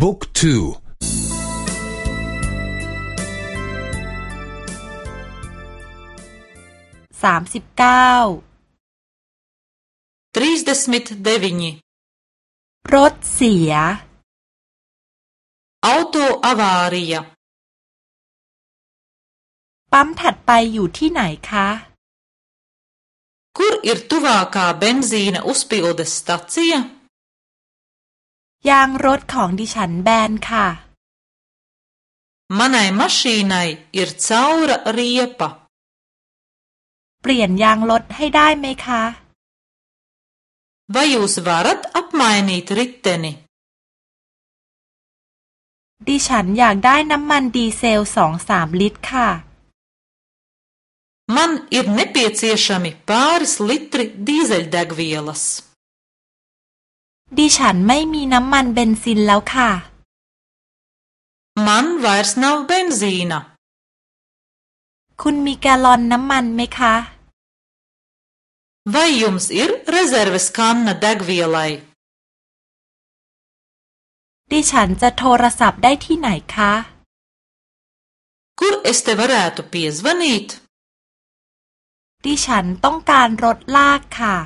บุ๊กทูสามสิบเก้าทรีสเดสมิทเดวินีรถเสียออโตอาวารียปั๊มถัดไปอยู่ที่ไหนคะู Kur ir tuvākā b e n z นอุส z p โอเดสต t a c i j a ยางรถของดิฉันแบนค่ะมันไอมัชชีนไอ ir c a u r รียปะเปลี่ยนยางรถให้ได้ไหมคะวายุสวารัตอัปมาเนตริตเตดิฉันอยากได้น้ำมันดีเซลสองสามลิตรค่ะ มันอิบเนปีเซชามิปาร์สลิตรดีเซลเดกวเวลส์ดิฉันไม่มีน้ำมันเบนซินแล้วค่ะ มันวา i ์ s นาวเบนซ ī นะคุณมีแกลอนน้ำมันไหมคะว Vai jums i ร r e z e r v ว s k a n n น d e g v i e ลไลดิฉันจะโทรศัพท์ได้ที่ไหนคะ Kur สเตวร a าต t เปียส v a นิตดิฉันต้องการรถลากค่ะ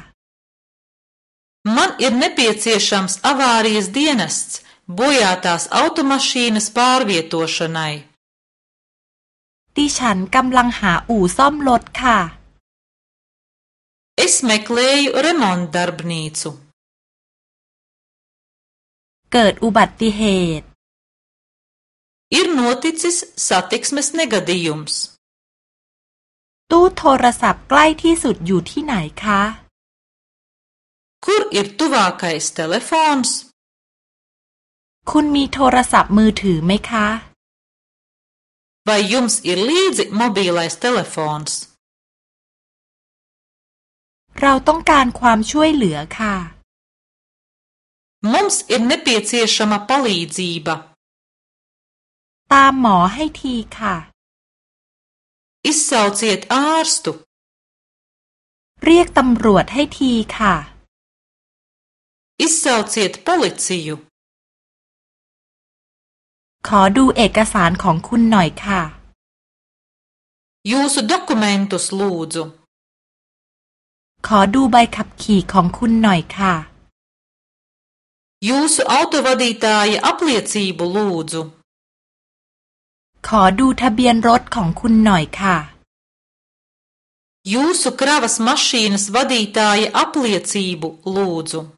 Man ir nepieciešams avārijas dienests bojātās automašīnas pārvietošanai. ดิฉันกำลังหาอู่ซ่อมรถค่ะ Es meklēju remontdarbnīcu. เกิดอุบัติเหตุ Ir noticis satiksmes negadījums. ตู้โทรศัพท์ใกล้ที่สุดอยู่ที่ไหนคะ Kur ir tuvākais telefons? คุณมีโทรศัพท์มือถือไหมคะ Vai jums ir līdzi mobilais telefons? เราต้องการความช่วยเหลือค่ะ Mums ir nepieciešama palīdzība. ตามหมอให้ทีค่ะ Izsauciet ārstu. เรียกตำรวจให้ทีค่ะ Izsauciet policiju! ขอดูเอกสารของคุณหน่อยค่ะ Jūsu dokumentus lūdzu! ขอดูใบขับขี่ของคุณหน่อยค่ะ Jūsu autovadītāja apliecību lūdzu. ขอดูทะเบียนรถของคุณหน่อยค่ะ Jūsu kravas mašīnas vadītāja apliecību lūdzu.